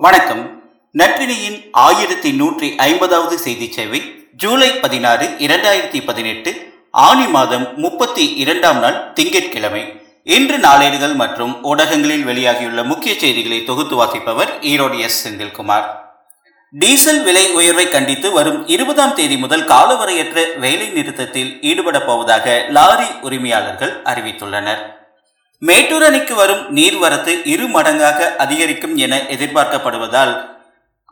வணக்கம். நற்றினியின் ஆயிரத்தி நூற்றி ஐம்பதாவது செய்தி சேவை ஜூலை பதினாறு இரண்டாயிரத்தி பதினெட்டு ஆணி மாதம் முப்பத்தி இரண்டாம் நாள் திங்கட்கிழமை. இன்று நாளேடுகள் மற்றும் ஊடகங்களில் வெளியாகியுள்ள முக்கிய செய்திகளை தொகுத்து வாசிப்பவர் ஈரோடு எஸ். செந்தில்குமார். டீசல் விலை உயர்வை கண்டித்து வரும் இருபதாம் தேதி முதல் காலவரையற்ற வேலை நிறுத்தத்தில் ஈடுபடப் போவதாக லாரி உரிமையாளர்கள் அறிவித்துள்ளனர். மேட்டூர் அணைக்கு வரும் நீர்வரத்து இரு மடங்காக அதிகரிக்கும் என எதிர்பார்க்கப்படுவதால்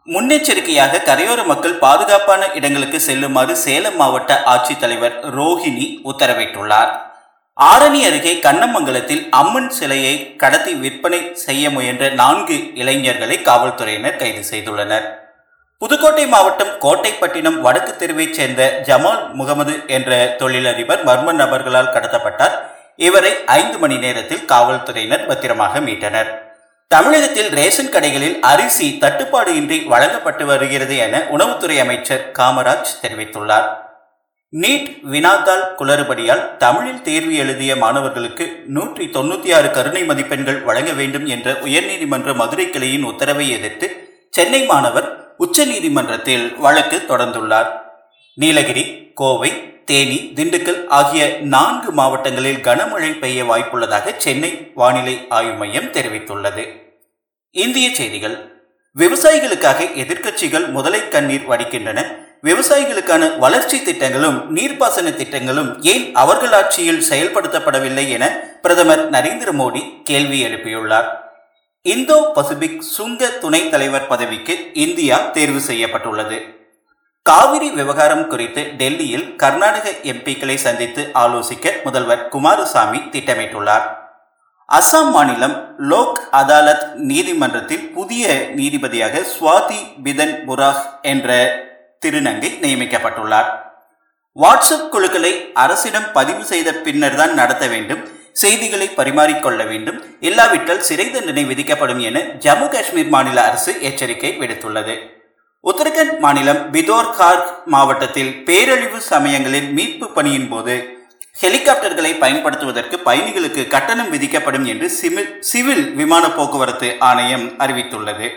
முன்னெச்சரிக்கையாக கரையோர மக்கள் பாதுகாப்பான இடங்களுக்கு செல்லுமாறு சேலம் மாவட்ட ஆட்சித்தலைவர் ரோஹிணி உத்தரவிட்டுள்ளார். ஆரணி அருகே கண்ணமங்கலத்தில் அம்மன் சிலையை கடத்தி விற்பனை செய்ய முயன்ற நான்கு இளைஞர்களை காவல்துறையினர் கைது செய்துள்ளனர். புதுக்கோட்டை மாவட்டம் கோட்டைப்பட்டினம் வடக்கு தெருவைச் சேர்ந்த ஜமால் முகமது என்ற தொழிலதிபர் மர்ம நபர்களால் கடத்தப்பட்டார். இவரை ஐந்து மணி நேரத்தில் காவல்துறையினர் பத்திரமாக மீட்டனர். தமிழகத்தில் ரேஷன் கடைகளில் அரிசி தட்டுப்பாடு இன்றி வழங்கப்பட்டு வருகிறது என உணவுத்துறை அமைச்சர் காமராஜ் தெரிவித்துள்ளார். நீட் வினாத்தால் குளறுபடியால் தமிழில் தேர்வு எழுதிய மாணவர்களுக்கு நூற்றி தொண்ணூற்றி ஆறு கருணை மதிப்பெண்கள் வழங்க வேண்டும் என்ற உயர்நீதிமன்ற மதுரை கிளையின் உத்தரவை எதிர்த்து சென்னை மாணவர் உச்சநீதிமன்றத்தில் வழக்கு தொடர்ந்துள்ளார். நீலகிரி கோவை தேனி திண்டுக்கல் ஆகிய நான்கு மாவட்டங்களில் கனமழை பெய்ய வாய்ப்புள்ளதாக சென்னை வானிலை ஆய்வு மையம் தெரிவித்துள்ளது. இந்திய செய்திகள். விவசாயிகளுக்காக எதிர்க்கட்சிகள் முதலை கண்ணீர் வடிக்கின்றன. விவசாயிகளுக்கான வளர்ச்சி திட்டங்களும் நீர்ப்பாசன திட்டங்களும் ஏன் அவர்கள் ஆட்சியில் செயல்படுத்தப்படவில்லை என பிரதமர் நரேந்திர மோடி கேள்வி எழுப்பியுள்ளார். இந்தோ பசிபிக் சுங்க துணைத் தலைவர் பதவிக்கு இந்தியா தேர்வு செய்யப்பட்டுள்ளது. காவிரி விவகாரம் குறித்து டெல்லியில் கர்நாடக எம்பிக்களை சந்தித்து ஆலோசிக்க முதல்வர் குமாரசாமி திட்டமிட்டுள்ளார். அசாம் மாநிலம் லோக் அதாலத் நீதிமன்றத்தில் புதிய நீதிபதியாக சுவாதி பிதன் புராக் என்ற திருநங்கை நியமிக்கப்பட்டுள்ளார். வாட்ஸ்அப் குழுக்களை அரசிடம் பதிவு செய்த பின்னர் தான் நடத்த வேண்டும் செய்திகளை பரிமாறிக்கொள்ள வேண்டும் இல்லாவிட்டால் சிறை தண்டனை விதிக்கப்படும் என ஜம்மு காஷ்மீர் மாநில அரசு எச்சரிக்கை விடுத்துள்ளது. உத்தரகண்ட் மாநிலம் பிதோர்கார்க் மாவட்டத்தில் பேரழிவு சமயங்களில் மீட்பு பணியின் போது ஹெலிகாப்டர்களை பயன்படுத்துவதற்கு பயணிகளுக்கு கட்டணம் விதிக்கப்படும் என்று சிவில் விமான போக்குவரத்து ஆணையம் அறிவித்துள்ளது.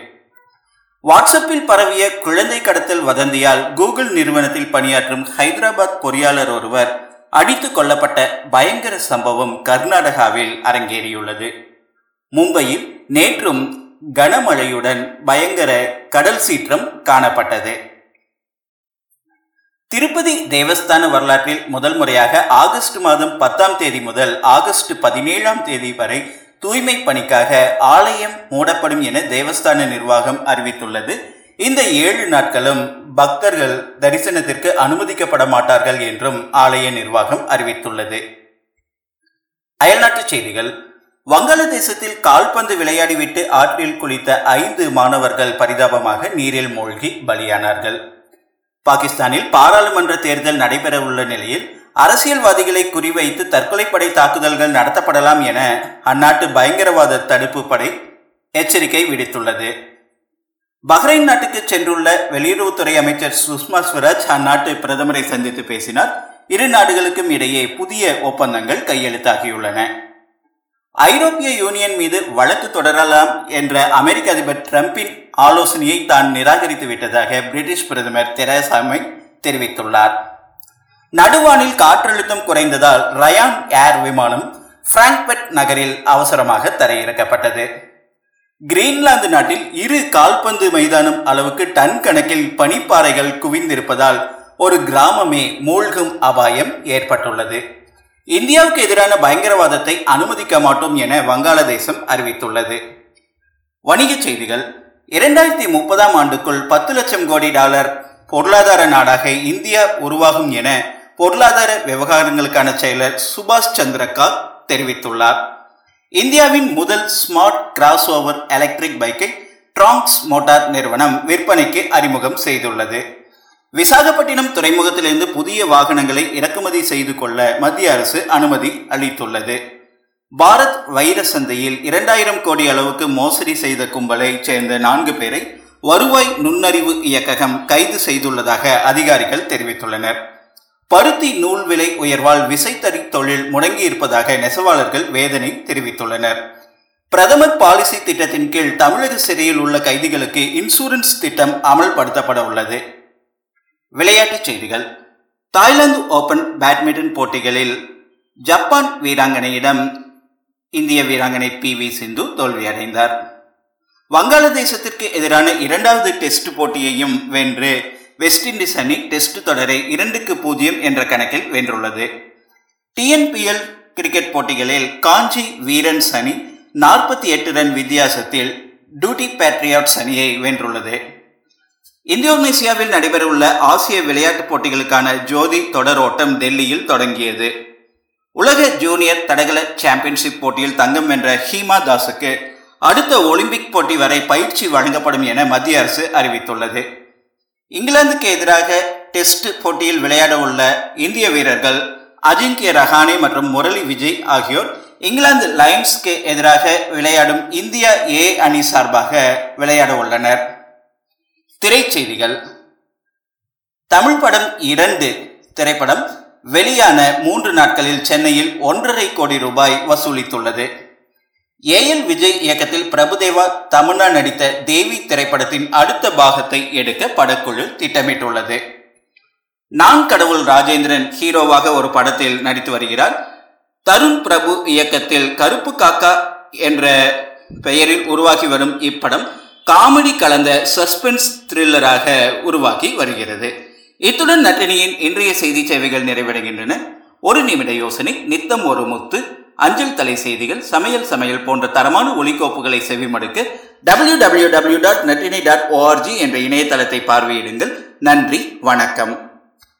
வாட்ஸ்அப்பில் பரவிய குழந்தை கடத்தல் வதந்தியால் கூகுள் நிறுவனத்தில் பணியாற்றும் ஹைதராபாத் பொறியாளர் ஒருவர் அடித்துக் கொல்லப்பட்ட பயங்கர சம்பவம் கர்நாடகாவில் அரங்கேறியுள்ளது. மும்பையில் நேற்றும் கனமழையுடன் பயங்கர கடல் சீற்றம் காணப்பட்டது. திருப்பதி தேவஸ்தான வரலாற்றில் முதல் முறையாக ஆகஸ்ட் மாதம் பத்தாம் தேதி முதல் ஆகஸ்ட் பதினேழாம் தேதி வரை தூய்மை பணிக்காக ஆலயம் மூடப்படும் என தேவஸ்தான நிர்வாகம் அறிவித்துள்ளது. இந்த ஏழு நாட்களும் பக்தர்கள் தரிசனத்திற்கு அனுமதிக்கப்பட மாட்டார்கள் என்றும் ஆலய நிர்வாகம் அறிவித்துள்ளது. அயல்நாட்டுச் செய்திகள் வங்காளதேசத்தில் கால்பந்து விளையாடிவிட்டு ஆற்றில் குளித்த ஐந்து மாணவர்கள் பரிதாபமாக நீரில் மூழ்கி பலியானார்கள். பாகிஸ்தானில் பாராளுமன்ற தேர்தல் நடைபெறவுள்ள நிலையில் அரசியல்வாதிகளை குறிவைத்து தற்கொலைப்படை தாக்குதல்கள் நடத்தப்படலாம் என அந்நாட்டு பயங்கரவாத தடுப்பு படை எச்சரிக்கை விடுத்துள்ளது. பஹ்ரைன் நாட்டுக்கு சென்றுள்ள வெளியுறவுத்துறை அமைச்சர் சுஷ்மா ஸ்வராஜ் அந்நாட்டு பிரதமரை சந்தித்து பேசினார். இரு நாடுகளுக்கும் இடையே புதிய ஒப்பந்தங்கள் கையெழுத்தாகியுள்ளன. ஐரோப்பிய யூனியன் மீது வழக்கு தொடரலாம் என்ற அமெரிக்க அதிபர் டிரம்பின் ஆலோசனையை தான் நிராகரித்து விட்டதாக பிரிட்டிஷ் பிரதமர் தெரசாமை தெரிவித்துள்ளார். நடுவானில் காற்றழுத்தம் குறைந்ததால் ரயான் ஏர் விமானம் பிராங்க்பர்ட் நகரில் அவசரமாக தரையிறக்கப்பட்டது. கிரீன்லாந்து நாட்டில் இரு கால்பந்து மைதானம் அளவுக்கு டன் கணக்கில் பனிப்பாறைகள் குவிந்திருப்பதால் ஒரு கிராமமே மூழ்கும் அபாயம் ஏற்பட்டுள்ளது. இந்தியாவுக்கு எதிரான பயங்கரவாதத்தை அனுமதிக்க மாட்டோம் என வங்காளதேசம் அறிவித்துள்ளது. வணிகச் செய்திகள். இரண்டாயிரத்தி முப்பதாம் ஆண்டுக்குள் பத்து லட்சம் கோடி டாலர் பொருளாதார நாடாக இந்தியா உருவாகும் என பொருளாதார விவகாரங்களுக்கான செயலர் சுபாஷ் சந்திரகா தெரிவித்துள்ளார். இந்தியாவின் முதல் ஸ்மார்ட் கிராஸ் ஓவர் எலக்ட்ரிக் பைக்கை ட்ராங்ஸ் மோட்டார் நிறுவனம் விற்பனைக்கு அறிமுகம் செய்துள்ளது. விசாகப்பட்டினம் துறைமுகத்திலிருந்து புதிய வாகனங்களை இறக்குமதி செய்து கொள்ள மத்திய அரசு அனுமதி அளித்துள்ளது. பாரத் வைர சந்தையில் இரண்டாயிரம் கோடி அளவுக்கு மோசடி செய்த கும்பலை சேர்ந்த நான்கு பேரை வருவாய் நுண்ணறிவு இயக்ககம் கைது செய்துள்ளதாக அதிகாரிகள் தெரிவித்துள்ளனர். பருத்தி நூல் விலை உயர்வால் விசைத்தறி தொழில் முடங்கியிருப்பதாக நெசவாளர்கள் வேதனை தெரிவித்துள்ளனர். பிரதமர் பாலிசி திட்டத்தின் கீழ் தமிழக சிறையில் உள்ள கைதிகளுக்கு இன்சூரன்ஸ் திட்டம் அமல்படுத்தப்பட உள்ளது. விளையாட்டுச் செய்திகள். தாய்லாந்து ஓபன் பேட்மிண்டன் போட்டிகளில் ஜப்பான் வீராங்கனையிடம் இந்திய வீராங்கனை பி வி சிந்து தோல்வியடைந்தார். வங்காளதேசத்திற்கு எதிரான இரண்டாவது டெஸ்ட் போட்டியையும் வென்று வெஸ்ட் இண்டீஸ் அணி டெஸ்ட் தொடரை இரண்டுக்கு பூஜ்ஜியம் என்ற கணக்கில் வென்றுள்ளது. டிஎன்பிஎல் கிரிக்கெட் போட்டிகளில் காஞ்சி வீரன்ஸ் அணி நாற்பத்தி எட்டு ரன் வித்தியாசத்தில் டூட்டி பேட்ரியாட்ஸ் அணியை வென்றுள்ளது. இந்தோனேசியாவில் நடைபெறவுள்ள ஆசிய விளையாட்டுப் போட்டிகளுக்கான ஜோதி தொடர் ஓட்டம் டெல்லியில் தொடங்கியது. உலக ஜூனியர் தடகள சாம்பியன்ஷிப் போட்டியில் தங்கம் வென்ற ஹீமா தாஸுக்கு அடுத்த ஒலிம்பிக் போட்டி வரை பயிற்சி வழங்கப்படும் என மத்திய அரசு அறிவித்துள்ளது. இங்கிலாந்துக்கு எதிராக டெஸ்ட் போட்டியில் விளையாட உள்ள இந்திய வீரர்கள் அஜிங்கிய ரஹானே மற்றும் முரளி விஜய் ஆகியோர் இங்கிலாந்து லயன்ஸ்க்கு எதிராக விளையாடும் இந்தியா ஏ அணி சார்பாக விளையாட உள்ளனர். திரைச்செய்திகள். தமிழ் படம் இரண்டு. திரைப்படம் வெளியான மூன்று நாட்களில் சென்னையில் ஒன்றரை கோடி ரூபாய் வசூலித்துள்ளது. ஏஎல் விஜய் இயக்கத்தில் பிரபுதேவா தமிழா நடித்த தேவி திரைப்படத்தின் அடுத்த பாகத்தை எடுக்க படக்குழு திட்டமிட்டுள்ளது. நான் கடவுள் ராஜேந்திரன் ஹீரோவாக ஒரு படத்தில் நடித்து வருகிறார். தருண் பிரபு இயக்கத்தில் கருப்பு காக்கா என்ற பெயரில் உருவாகி வரும் இப்படம் காமெடி கலந்த சஸ்பென்ஸ் த்ரில்லராக உருவாக்கி வருகிறது. இத்துடன் நட்டினியின் இன்றைய செய்தி சேவைகள் நிறைவடைகின்றன. ஒரு நிமிட யோசனை நித்தம் ஒரு முத்து. அஞ்சல் தலை செய்திகள் சமையல் சமையல் போன்ற தரமான ஒலிக்கோப்புகளை செவிமடுக்க டபிள்யூ டபிள்யூ டபிள்யூ டாட் நட்டினி டாட் ஓஆர்ஜி என்ற இணையதளத்தை பார்வையிடுங்கள். நன்றி வணக்கம்.